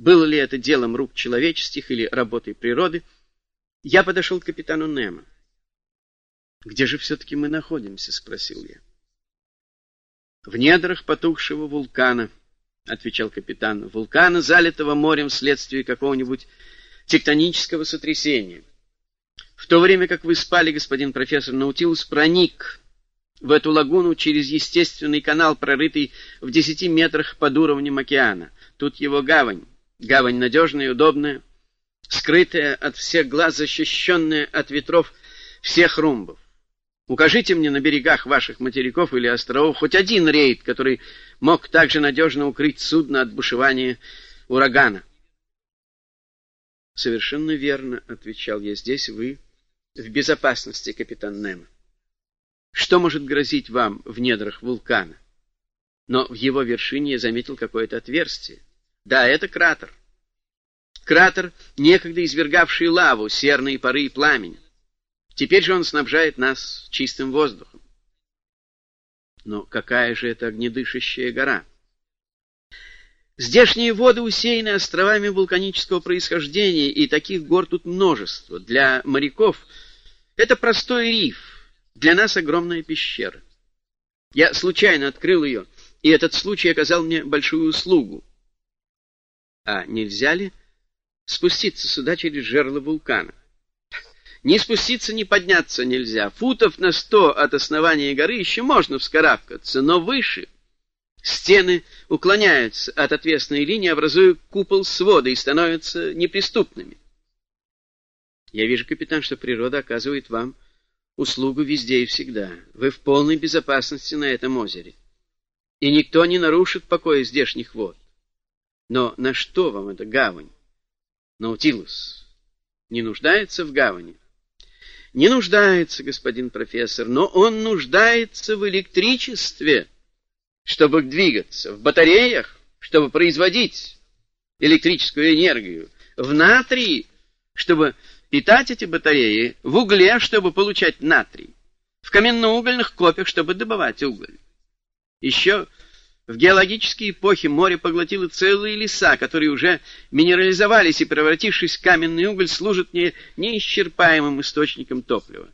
было ли это делом рук человеческих или работой природы, я подошел к капитану Немо. «Где же все-таки мы находимся?» — спросил я. «В недрах потухшего вулкана», — отвечал капитан, — «вулкана, залитого морем вследствие какого-нибудь тектонического сотрясения. В то время, как вы спали, господин профессор, Наутилус проник в эту лагуну через естественный канал, прорытый в десяти метрах под уровнем океана. Тут его гавань. Гавань надежная удобная, скрытая от всех глаз, защищенная от ветров всех румбов. Укажите мне на берегах ваших материков или островов хоть один рейд, который мог также надежно укрыть судно от бушевания урагана. — Совершенно верно, — отвечал я. — Здесь вы в безопасности, капитан Немо. Что может грозить вам в недрах вулкана? Но в его вершине я заметил какое-то отверстие. Да, это кратер. Кратер, некогда извергавший лаву, серные пары и пламень. Теперь же он снабжает нас чистым воздухом. Но какая же это огнедышащая гора? Здешние воды усеяны островами вулканического происхождения, и таких гор тут множество. Для моряков это простой риф, для нас огромная пещера. Я случайно открыл ее, и этот случай оказал мне большую услугу. А нельзя ли спуститься сюда через жерло вулкана? Ни спуститься, ни подняться нельзя. Футов на сто от основания горы еще можно вскарабкаться, но выше стены уклоняются от отвесной линии, образуя купол свода и становятся неприступными. Я вижу, капитан, что природа оказывает вам услугу везде и всегда. Вы в полной безопасности на этом озере. И никто не нарушит покоя здешних вод. Но на что вам эта гавань? Наутилус не нуждается в гавани? Не нуждается, господин профессор, но он нуждается в электричестве, чтобы двигаться, в батареях, чтобы производить электрическую энергию, в натрии, чтобы питать эти батареи, в угле, чтобы получать натрий, в каменноугольных копьях, чтобы добывать уголь. Еще в геологические эпохи море поглотило целые леса, которые уже минерализовались и, превратившись в каменный уголь, служат мне неисчерпаемым источником топлива.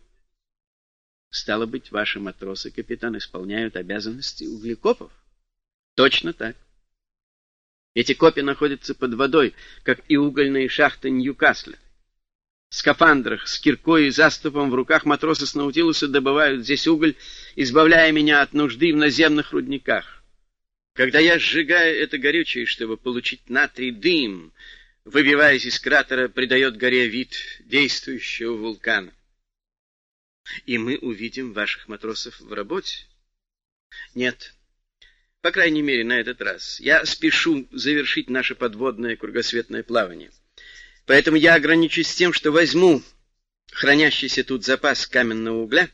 Стало быть, ваши матросы, капитан, исполняют обязанности углекопов? Точно так. Эти копи находятся под водой, как и угольные шахты Ньюкасля. В скафандрах с киркой и заступом в руках матросы с Наутилуса добывают здесь уголь, избавляя меня от нужды в наземных рудниках. Когда я сжигаю это горючее, чтобы получить натрий дым, выбиваясь из кратера, придает горе вид действующего вулкана. И мы увидим ваших матросов в работе? Нет. По крайней мере, на этот раз. Я спешу завершить наше подводное кругосветное плавание. Поэтому я ограничусь тем, что возьму хранящийся тут запас каменного угля.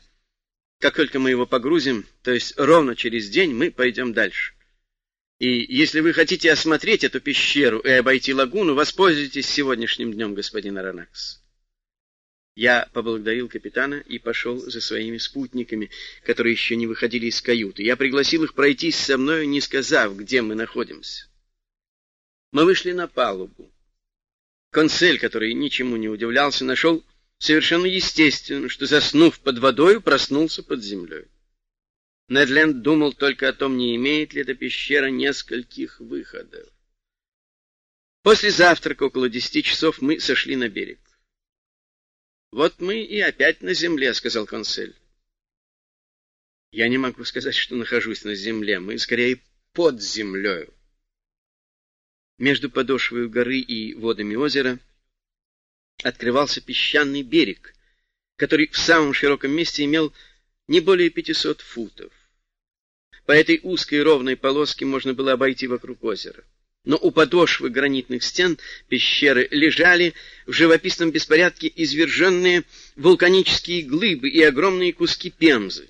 Как только мы его погрузим, то есть ровно через день, мы пойдем дальше. И если вы хотите осмотреть эту пещеру и обойти лагуну, воспользуйтесь сегодняшним днем, господин Аронакс. Я поблагодарил капитана и пошел за своими спутниками, которые еще не выходили из каюты. Я пригласил их пройтись со мною, не сказав, где мы находимся. Мы вышли на палубу. Консель, который ничему не удивлялся, нашел совершенно естественно, что, заснув под водой, проснулся под землей. Недленд думал только о том, не имеет ли эта пещера нескольких выходов. После завтрака около десяти часов мы сошли на берег. «Вот мы и опять на земле», — сказал консель. «Я не могу сказать, что нахожусь на земле. Мы скорее под землею». Между подошвой горы и водами озера открывался песчаный берег, который в самом широком месте имел не более пятисот футов. По этой узкой ровной полоске можно было обойти вокруг озера. Но у подошвы гранитных стен пещеры лежали в живописном беспорядке изверженные вулканические глыбы и огромные куски пемзы.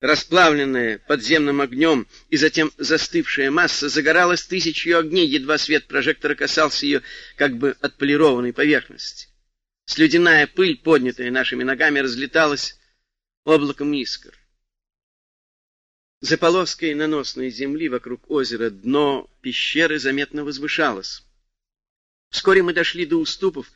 Расплавленная подземным огнем и затем застывшая масса загоралась тысячью огней, едва свет прожектора касался ее как бы отполированной поверхности. Слюдяная пыль, поднятая нашими ногами, разлеталась облаком искр. За полоской наносной земли вокруг озера дно пещеры заметно возвышалось. Вскоре мы дошли до уступов,